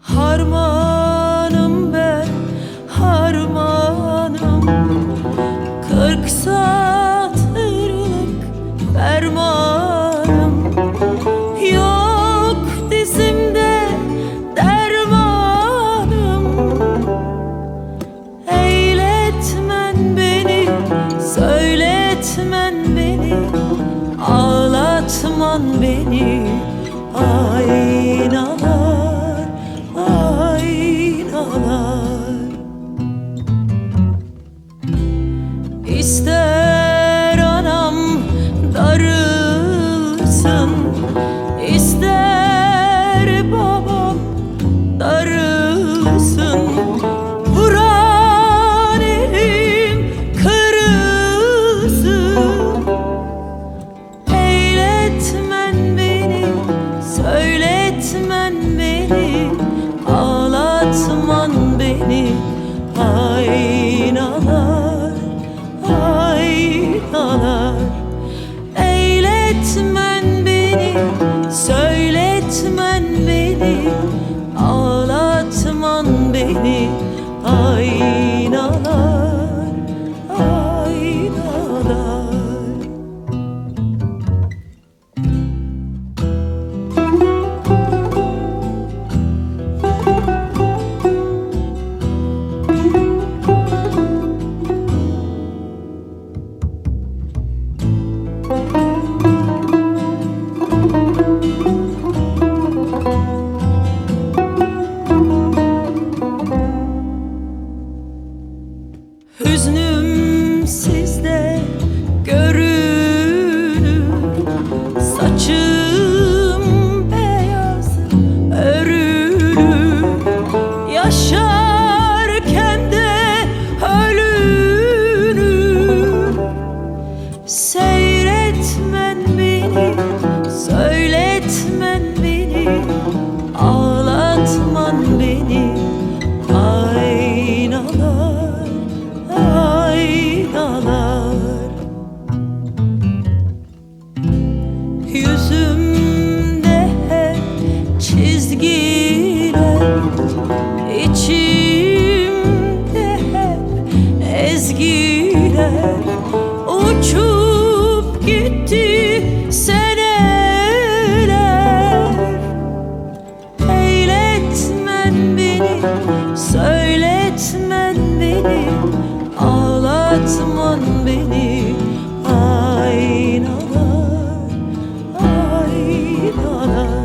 Harmanım ben harmanım. Kırk satırlık fermanım söyletmen beni Ağlatman beni. Aynalar, aynalar. İster Aynalar, aynalar. Eyletmen beni, söyletmen Hüznüm İçimde hep ezgiler Uçup gitti seneler. Eyletmen beni, söyletmen beni Ağlatman beni. Aynalar, aynalar